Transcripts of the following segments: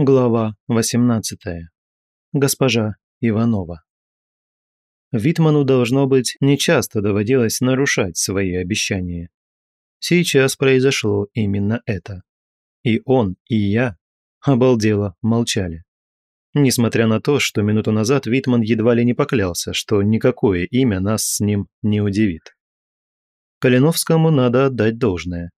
Глава 18. Госпожа Иванова. Витману, должно быть, нечасто доводилось нарушать свои обещания. Сейчас произошло именно это. И он, и я обалдело молчали. Несмотря на то, что минуту назад Витман едва ли не поклялся, что никакое имя нас с ним не удивит. Калиновскому надо отдать должное.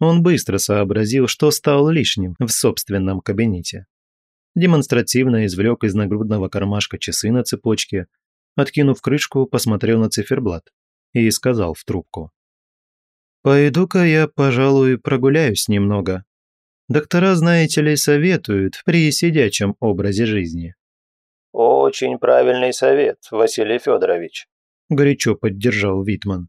Он быстро сообразил, что стал лишним в собственном кабинете. Демонстративно извлек из нагрудного кармашка часы на цепочке, откинув крышку, посмотрел на циферблат и сказал в трубку. «Пойду-ка я, пожалуй, прогуляюсь немного. Доктора, знаете ли, советуют при сидячем образе жизни». «Очень правильный совет, Василий Федорович», – горячо поддержал Витман.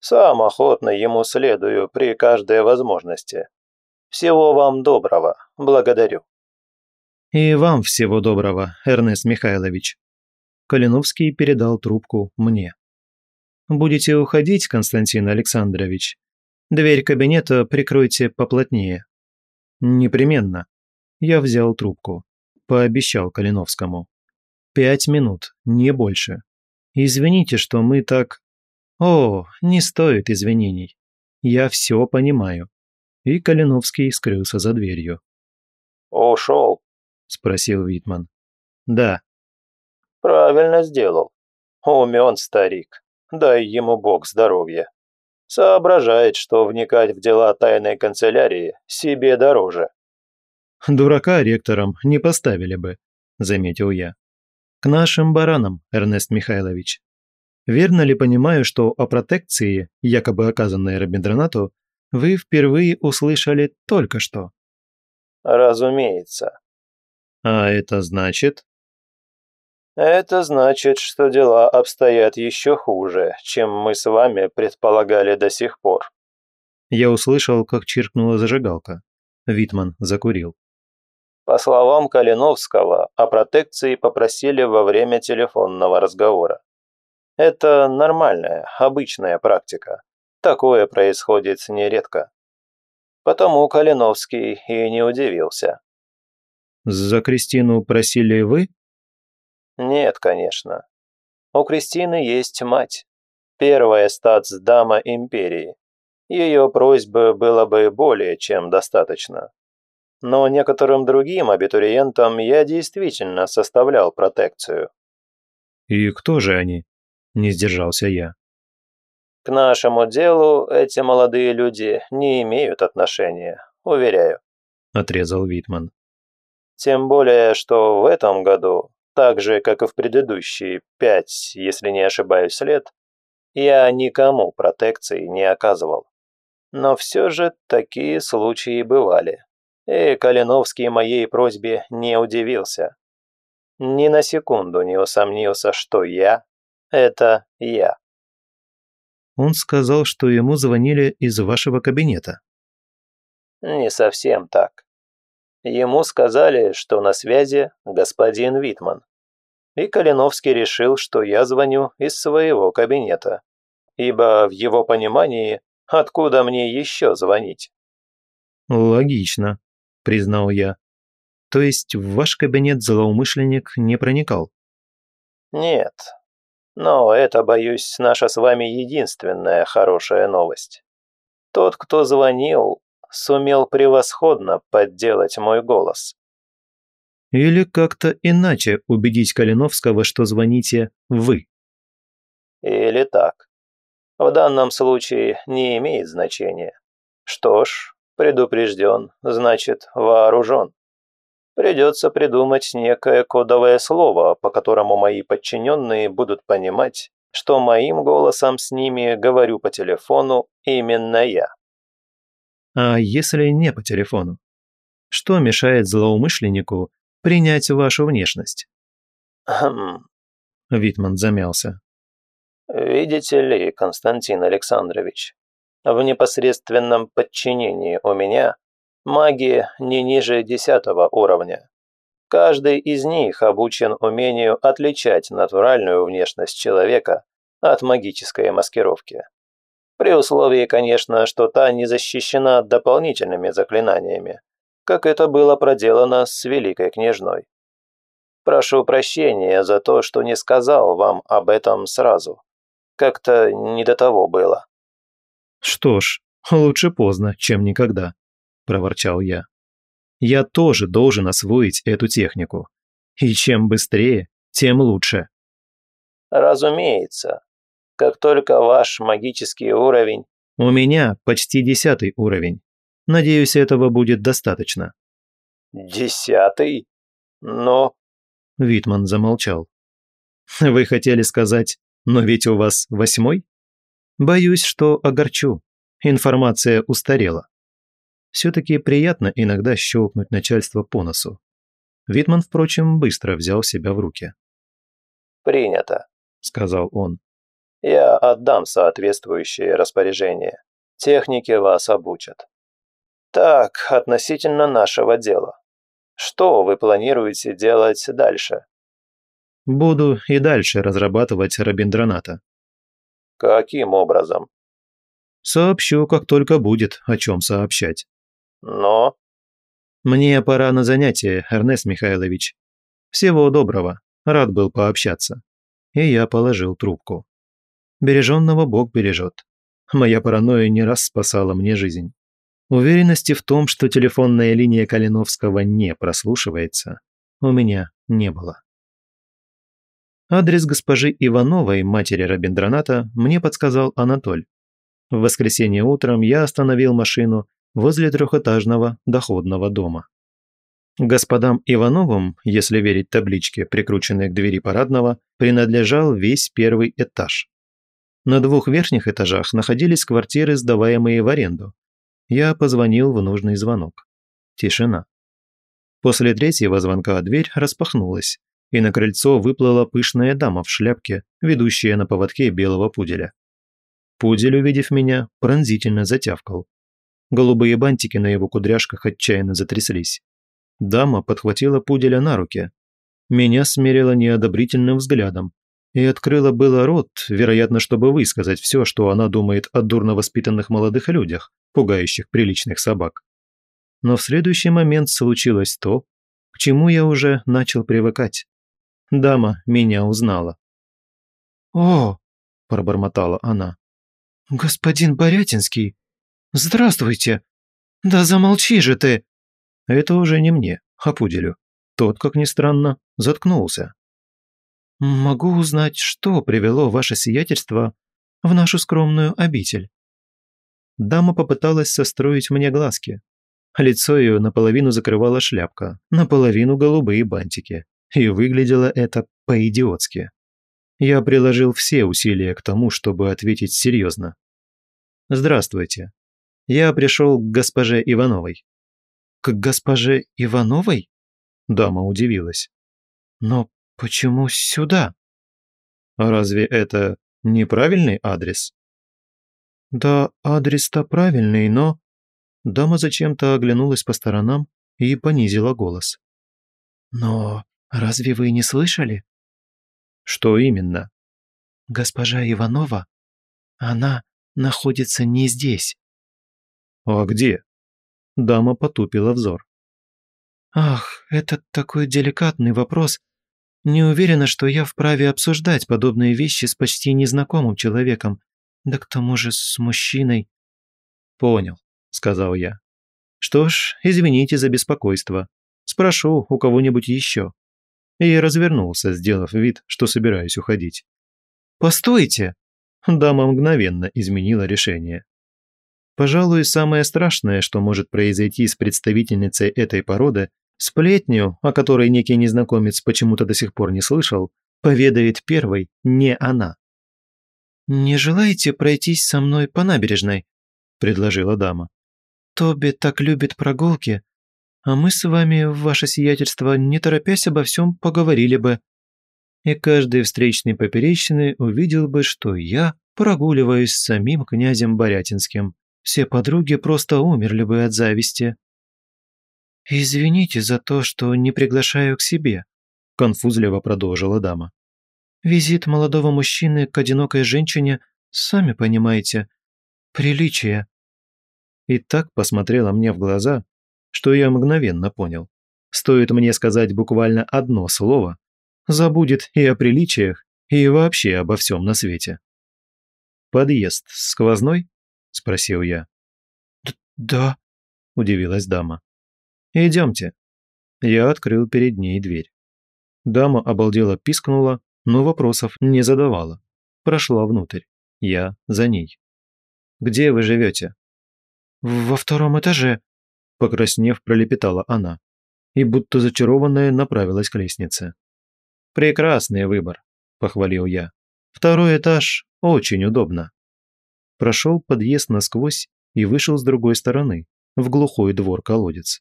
Сам охотно ему следую при каждой возможности. Всего вам доброго. Благодарю. И вам всего доброго, Эрнест Михайлович. Калиновский передал трубку мне. Будете уходить, Константин Александрович? Дверь кабинета прикройте поплотнее. Непременно. Я взял трубку. Пообещал Калиновскому. Пять минут, не больше. Извините, что мы так «О, не стоит извинений. Я все понимаю». И Калиновский скрылся за дверью. «Ушел?» – спросил Витман. «Да». «Правильно сделал. Умен старик. Дай ему бог здоровья. Соображает, что вникать в дела тайной канцелярии себе дороже». «Дурака ректором не поставили бы», – заметил я. «К нашим баранам, Эрнест Михайлович. Верно ли понимаю, что о протекции, якобы оказанной Робиндранату, вы впервые услышали только что? Разумеется. А это значит? Это значит, что дела обстоят еще хуже, чем мы с вами предполагали до сих пор. Я услышал, как чиркнула зажигалка. Витман закурил. По словам Калиновского, о протекции попросили во время телефонного разговора. Это нормальная, обычная практика. Такое происходит нередко. Потому Калиновский и не удивился. «За Кристину просили вы?» «Нет, конечно. У Кристины есть мать. Первая статсдама империи. Ее просьбы было бы более чем достаточно. Но некоторым другим абитуриентам я действительно составлял протекцию». «И кто же они?» Не сдержался я. К нашему делу эти молодые люди не имеют отношения, уверяю. Отрезал Витман. Тем более, что в этом году, так же, как и в предыдущие пять, если не ошибаюсь, лет, я никому протекции не оказывал. Но все же такие случаи бывали. И Калиновский моей просьбе не удивился. Ни на секунду не усомнился, что я это я». Он сказал, что ему звонили из вашего кабинета. Не совсем так. Ему сказали, что на связи господин Витман. И Калиновский решил, что я звоню из своего кабинета. Ибо в его понимании, откуда мне еще звонить? Логично, признал я. То есть в ваш кабинет злоумышленник не проникал? Нет, но это, боюсь, наша с вами единственная хорошая новость. Тот, кто звонил, сумел превосходно подделать мой голос. Или как-то иначе убедить Калиновского, что звоните вы. Или так. В данном случае не имеет значения. Что ж, предупрежден, значит вооружен. Придется придумать некое кодовое слово, по которому мои подчиненные будут понимать, что моим голосом с ними говорю по телефону именно я. А если не по телефону? Что мешает злоумышленнику принять вашу внешность? Хм. Витман замялся. Видите ли, Константин Александрович, в непосредственном подчинении у меня Маги не ниже десятого уровня. Каждый из них обучен умению отличать натуральную внешность человека от магической маскировки. При условии, конечно, что та не защищена дополнительными заклинаниями, как это было проделано с великой княжной. Прошу прощения за то, что не сказал вам об этом сразу. Как-то не до того было». «Что ж, лучше поздно, чем никогда», – проворчал я. «Я тоже должен освоить эту технику. И чем быстрее, тем лучше». «Разумеется. Как только ваш магический уровень...» «У меня почти десятый уровень. Надеюсь, этого будет достаточно». «Десятый? Но...» Витман замолчал. «Вы хотели сказать, но ведь у вас восьмой?» «Боюсь, что огорчу. Информация устарела. Все-таки приятно иногда щелкнуть начальство по носу. Витман, впрочем, быстро взял себя в руки. «Принято», — сказал он. «Я отдам соответствующие распоряжения. Техники вас обучат. Так, относительно нашего дела. Что вы планируете делать дальше? Буду и дальше разрабатывать Рабиндраната. Каким образом? Сообщу, как только будет, о чем сообщать. Но... Мне пора на занятие, Эрнест Михайлович. Всего доброго. Рад был пообщаться. И я положил трубку. Береженного Бог бережет. Моя паранойя не раз спасала мне жизнь. Уверенности в том, что телефонная линия Калиновского не прослушивается, у меня не было. Адрес госпожи Ивановой, матери Рабиндраната, мне подсказал Анатоль. В воскресенье утром я остановил машину возле трехэтажного доходного дома. Господам Ивановым, если верить табличке, прикрученной к двери парадного, принадлежал весь первый этаж. На двух верхних этажах находились квартиры, сдаваемые в аренду, я позвонил в нужный звонок. Тишина. После третьего звонка дверь распахнулась, и на крыльцо выплыла пышная дама в шляпке, ведущая на поводке белого пуделя. Пудель, увидев меня, пронзительно затявкал. Голубые бантики на его кудряшках отчаянно затряслись. Дама подхватила пуделя на руки. Меня смерила неодобрительным взглядом и открыла было рот, вероятно, чтобы высказать все, что она думает о дурно воспитанных молодых людях, пугающих приличных собак. Но в следующий момент случилось то, к чему я уже начал привыкать. Дама меня узнала. «О!» – пробормотала она. «Господин Борятинский! Здравствуйте! Да замолчи же ты!» Это уже не мне, а пуделю. Тот, как ни странно, заткнулся. «Могу узнать, что привело ваше сиятельство в нашу скромную обитель?» Дама попыталась состроить мне глазки. Лицо ее наполовину закрывала шляпка, наполовину голубые бантики. И выглядело это по-идиотски. Я приложил все усилия к тому, чтобы ответить серьезно. «Здравствуйте. Я пришел к госпоже Ивановой». «К госпоже Ивановой?» Дама удивилась. «Но почему сюда?» «Разве это неправильный адрес?» «Да, адрес-то правильный, но...» Дама зачем-то оглянулась по сторонам и понизила голос. «Но разве вы не слышали?» «Что именно?» «Госпожа Иванова, она находится не здесь». «А где?» Дама потупила взор. «Ах, это такой деликатный вопрос. Не уверена, что я вправе обсуждать подобные вещи с почти незнакомым человеком. Да к тому же с мужчиной. Понял, сказал я. Что ж, извините за беспокойство. Спрошу у кого-нибудь еще. И развернулся, сделав вид, что собираюсь уходить. «Постойте!» Дама мгновенно изменила решение. Пожалуй, самое страшное, что может произойти с представительницей этой породы, сплетню, о которой некий незнакомец почему-то до сих пор не слышал, поведает первой не она. «Не желаете пройтись со мной по набережной?» – предложила дама. «Тоби так любит прогулки, а мы с вами, ваше сиятельство, не торопясь обо всем поговорили бы. И каждый встречный поперечный увидел бы, что я прогуливаюсь с самим князем Борятинским. Все подруги просто умерли бы от зависти». «Извините за то, что не приглашаю к себе», – конфузливо продолжила дама. Визит молодого мужчины к одинокой женщине, сами понимаете, приличие. И так посмотрела мне в глаза, что я мгновенно понял. Стоит мне сказать буквально одно слово, забудет и о приличиях, и вообще обо всем на свете. «Подъезд сквозной?» – спросил я. «Да», – удивилась дама. «Идемте». Я открыл перед ней дверь. Дама обалдела пискнула, но вопросов не задавала. Прошла внутрь. Я за ней. «Где вы живете?» «Во втором этаже», – покраснев, пролепетала она. И будто зачарованная направилась к лестнице. «Прекрасный выбор», – похвалил я. «Второй этаж очень удобно». Прошел подъезд насквозь и вышел с другой стороны, в глухой двор-колодец.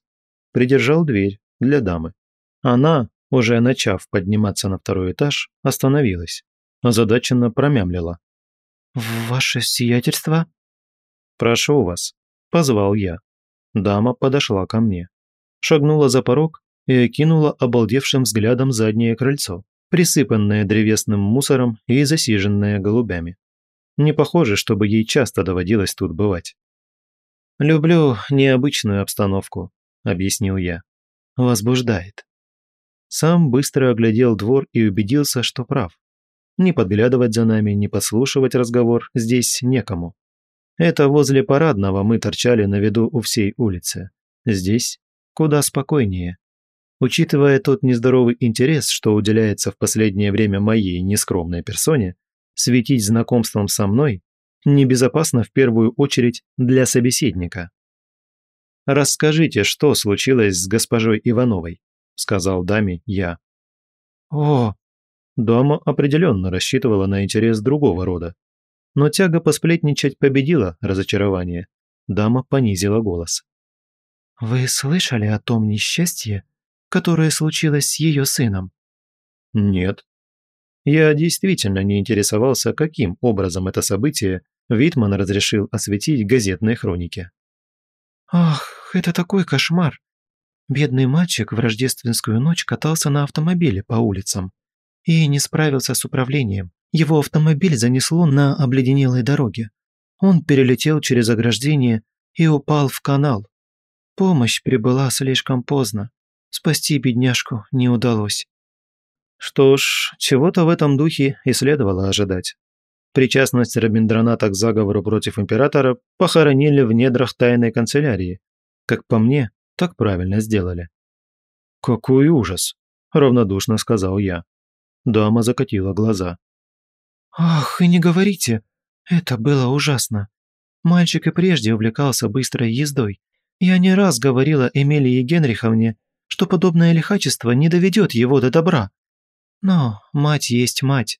Придержал дверь для дамы. Она, уже начав подниматься на второй этаж, остановилась. Озадаченно промямлила. «Ваше сиятельство?» «Прошу вас», – позвал я. Дама подошла ко мне. Шагнула за порог и окинула обалдевшим взглядом заднее крыльцо, присыпанное древесным мусором и засиженное голубями. Не похоже, чтобы ей часто доводилось тут бывать. «Люблю необычную обстановку», – объяснил я. «Возбуждает». Сам быстро оглядел двор и убедился, что прав. Не подглядывать за нами, не подслушивать разговор здесь некому. Это возле парадного мы торчали на виду у всей улицы. Здесь куда спокойнее. Учитывая тот нездоровый интерес, что уделяется в последнее время моей нескромной персоне, светить знакомством со мной небезопасно в первую очередь для собеседника. «Расскажите, что случилось с госпожой Ивановой», – сказал даме я. «О!» Дома определенно рассчитывала на интерес другого рода. Но тяга посплетничать победила разочарование. Дама понизила голос. «Вы слышали о том несчастье, которое случилось с ее сыном?» «Нет». Я действительно не интересовался, каким образом это событие Витман разрешил осветить газетной хронике. «Ах, это такой кошмар! Бедный мальчик в рождественскую ночь катался на автомобиле по улицам и не справился с управлением. Его автомобиль занесло на обледенелой дороге. Он перелетел через ограждение и упал в канал. Помощь прибыла слишком поздно. Спасти бедняжку не удалось. Что ж, чего-то в этом духе и следовало ожидать. Причастность Рабиндраната к заговору против императора похоронили в недрах тайной канцелярии. Как по мне, так правильно сделали. «Какой ужас!» – равнодушно сказал я. Дама закатила глаза. «Ах, и не говорите! Это было ужасно. Мальчик и прежде увлекался быстрой ездой, я не раз говорила Эмилии Генриховне, что подобное лихачество не доведет его до добра. Но мать есть мать.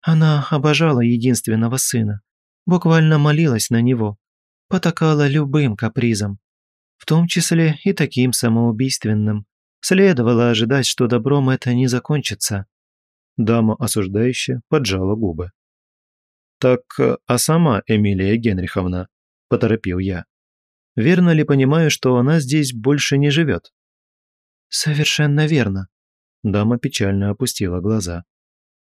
Она обожала единственного сына, буквально молилась на него, потакала любым капризом, в том числе и таким самоубийственным. Следовало ожидать, что добром это не закончится. Дама осуждающая поджала губы. «Так, а сама Эмилия Генриховна?» – поторопил я. Верно ли понимаю, что она здесь больше не живет? Совершенно верно. Дама печально опустила глаза.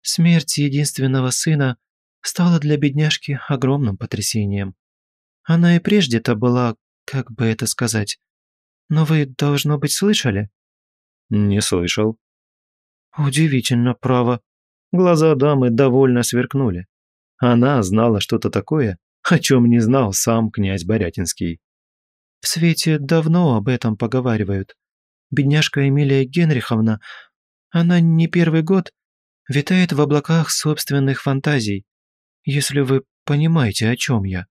Смерть единственного сына стала для бедняжки огромным потрясением. Она и прежде-то была, как бы это сказать. Но вы, должно быть, слышали? Не слышал. Удивительно, право. Глаза дамы довольно сверкнули. Она знала что-то такое, о чем не знал сам князь Борятинский. В свете давно об этом поговаривают. Бедняжка Эмилия Генриховна, она не первый год витает в облаках собственных фантазий, если вы понимаете, о чем я».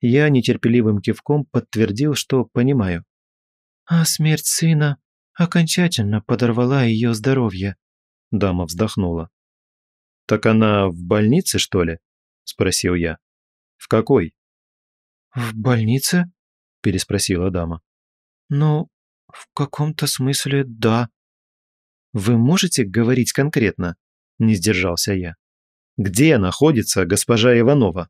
Я нетерпеливым кивком подтвердил, что понимаю. «А смерть сына окончательно подорвала ее здоровье», – дама вздохнула. «Так она в больнице, что ли?» – спросил я. «В какой?» «В больнице?» – переспросила дама. «Ну, в каком-то смысле да». «Вы можете говорить конкретно?» – не сдержался я. «Где находится госпожа Иванова?»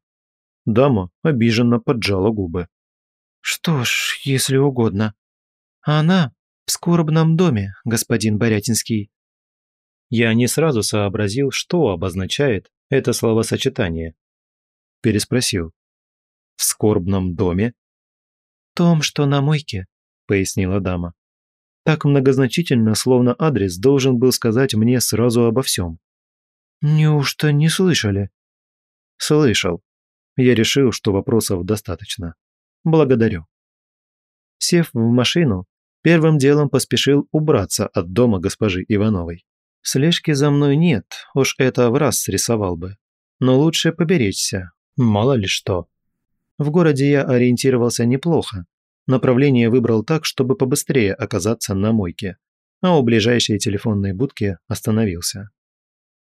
Дама обиженно поджала губы. «Что ж, если угодно. Она в скорбном доме, господин Борятинский». Я не сразу сообразил, что обозначает это словосочетание. Переспросил. «В скорбном доме?» том, что на мойке. пояснила дама. Так многозначительно, словно адрес должен был сказать мне сразу обо всем. «Неужто не слышали?» «Слышал. Я решил, что вопросов достаточно. Благодарю». Сев в машину, первым делом поспешил убраться от дома госпожи Ивановой. Слежки за мной нет, уж это в раз срисовал бы. Но лучше поберечься, мало ли что. В городе я ориентировался неплохо. Направление выбрал так, чтобы побыстрее оказаться на мойке, а у ближайшей телефонной будки остановился.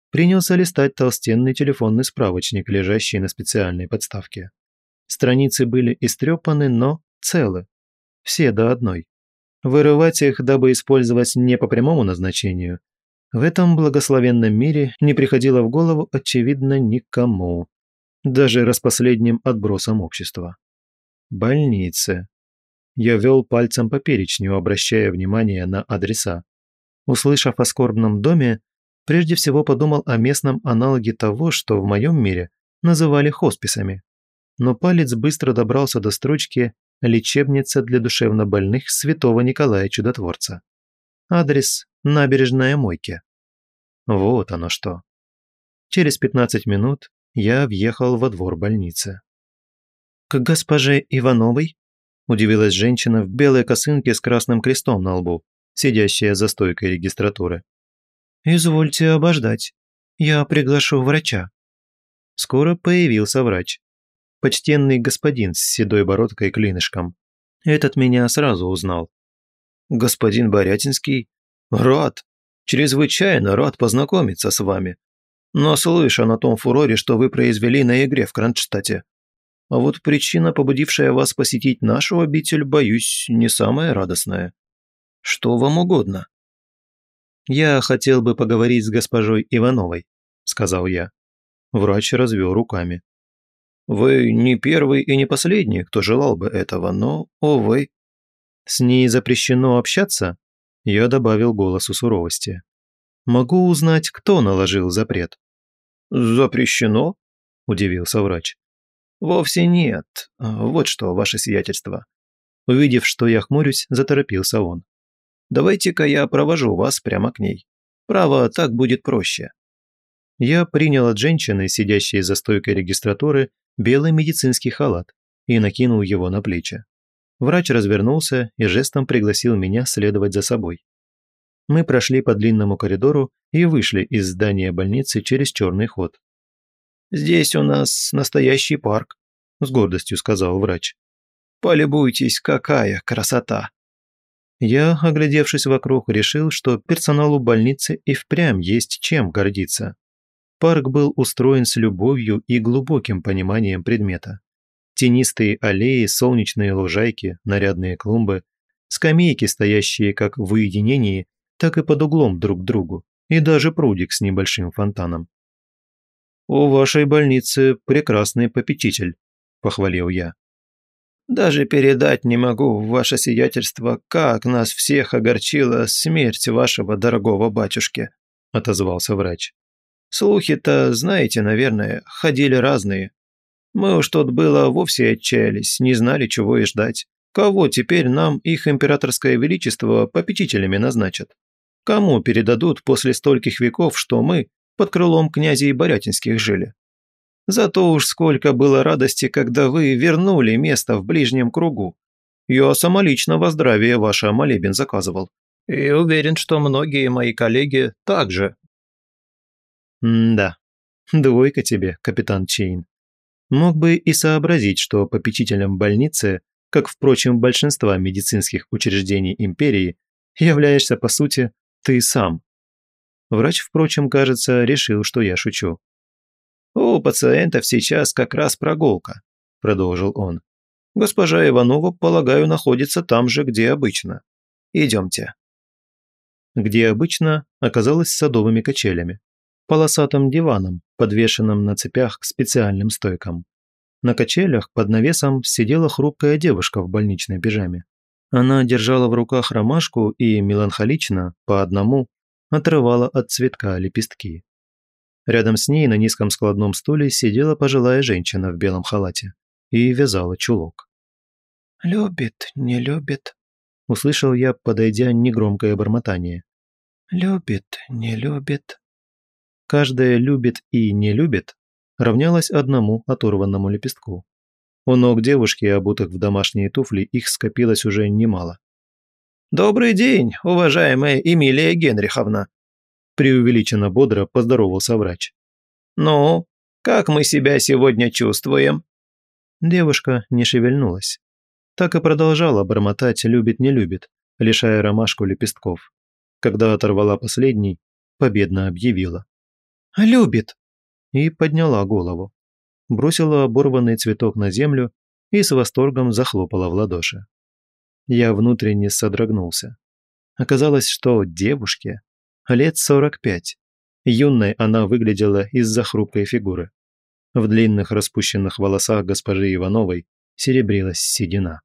Принялся листать толстенный телефонный справочник, лежащий на специальной подставке. Страницы были истрепаны, но целы. Все до одной. Вырывать их, дабы использовать не по прямому назначению, в этом благословенном мире не приходило в голову, очевидно, никому. Даже распоследним отбросом общества. Больницы. Я вел пальцем по перечню, обращая внимание на адреса. Услышав о скорбном доме, прежде всего подумал о местном аналоге того, что в моем мире называли хосписами. Но палец быстро добрался до строчки «Лечебница для душевнобольных святого Николая Чудотворца». Адрес – набережная Мойки. Вот оно что. Через 15 минут я въехал во двор больницы. «К госпоже Ивановой?» – удивилась женщина в белой косынке с красным крестом на лбу, сидящая за стойкой регистратуры. «Извольте обождать. Я приглашу врача». Скоро появился врач. Почтенный господин с седой бородкой клинышком. Этот меня сразу узнал. «Господин Борятинский? Рад! Чрезвычайно рад познакомиться с вами. Но слышал о том фуроре, что вы произвели на игре в Кронштадте. А вот причина, побудившая вас посетить нашу обитель, боюсь, не самая радостная. Что вам угодно?» «Я хотел бы поговорить с госпожой Ивановой», – сказал я. Врач развел руками. «Вы не первый и не последний, кто желал бы этого, но, увы». «С ней запрещено общаться?» Я добавил голосу суровости. «Могу узнать, кто наложил запрет?» «Запрещено?» – удивился врач. «Вовсе нет. Вот что, ваше сиятельство». Увидев, что я хмурюсь, заторопился он. «Давайте-ка я провожу вас прямо к ней. Право, так будет проще». Я принял от женщины, сидящей за стойкой регистратуры, белый медицинский халат и накинул его на плечи. Врач развернулся и жестом пригласил меня следовать за собой. Мы прошли по длинному коридору и вышли из здания больницы через черный ход. «Здесь у нас настоящий парк», – с гордостью сказал врач. «Полюбуйтесь, какая красота!» Я, оглядевшись вокруг, решил, что персоналу больницы и впрямь есть чем гордиться. Парк был устроен с любовью и глубоким пониманием предмета. Тенистые аллеи, солнечные лужайки, нарядные клумбы, скамейки, стоящие как в уединении, так и под углом друг к другу, и даже прудик с небольшим фонтаном. «У вашей больницы прекрасный попечитель», – похвалил я. «Даже передать не могу, ваше сиятельство, как нас всех огорчила смерть вашего дорогого батюшки», – отозвался врач. «Слухи-то, знаете, наверное, ходили разные. Мы уж тут было вовсе отчаялись, не знали, чего и ждать. Кого теперь нам их императорское величество попечителями назначат? Кому передадут после стольких веков, что мы под крылом князей Борятинских жили? Зато уж сколько было радости, когда вы вернули место в ближнем кругу. Я самолично во здравие ваше молебен заказывал. И уверен, что многие мои коллеги также. М-да, двойка тебе, капитан Чейн мог бы и сообразить, что попечителем больницы, как, впрочем, большинства медицинских учреждений империи, являешься, по сути, ты сам. Врач, впрочем, кажется, решил, что я шучу. «У пациентов сейчас как раз прогулка», – продолжил он. «Госпожа Иванова, полагаю, находится там же, где обычно. Идемте». Где обычно оказалось садовыми качелями полосатым диваном, подвешенным на цепях к специальным стойкам. На качелях под навесом сидела хрупкая девушка в больничной пижаме. Она держала в руках ромашку и меланхолично, по одному, отрывала от цветка лепестки. Рядом с ней на низком складном стуле сидела пожилая женщина в белом халате и вязала чулок. «Любит, не любит», Услышал я, подойдя, негромкое бормотание. «Любит, не любит». Каждое «любит» и «не любит» равнялось одному оторванному лепестку. У ног девушки, обутых в домашние туфли, их скопилось уже немало. «Добрый день, уважаемая Эмилия Генриховна!» Преувеличенно бодро поздоровался врач. «Ну, как мы себя сегодня чувствуем?» Девушка не шевельнулась. Так и продолжала бормотать «любит-не любит», лишая ромашку лепестков. Когда оторвала последний, победно объявила. «Любит!» И подняла голову. Бросила оборванный цветок на землю и с восторгом захлопала в ладоши. Я внутренне содрогнулся. Оказалось, что девушке лет сорок пять. Юной она выглядела из-за хрупкой фигуры. В длинных распущенных волосах госпожи Ивановой серебрилась седина.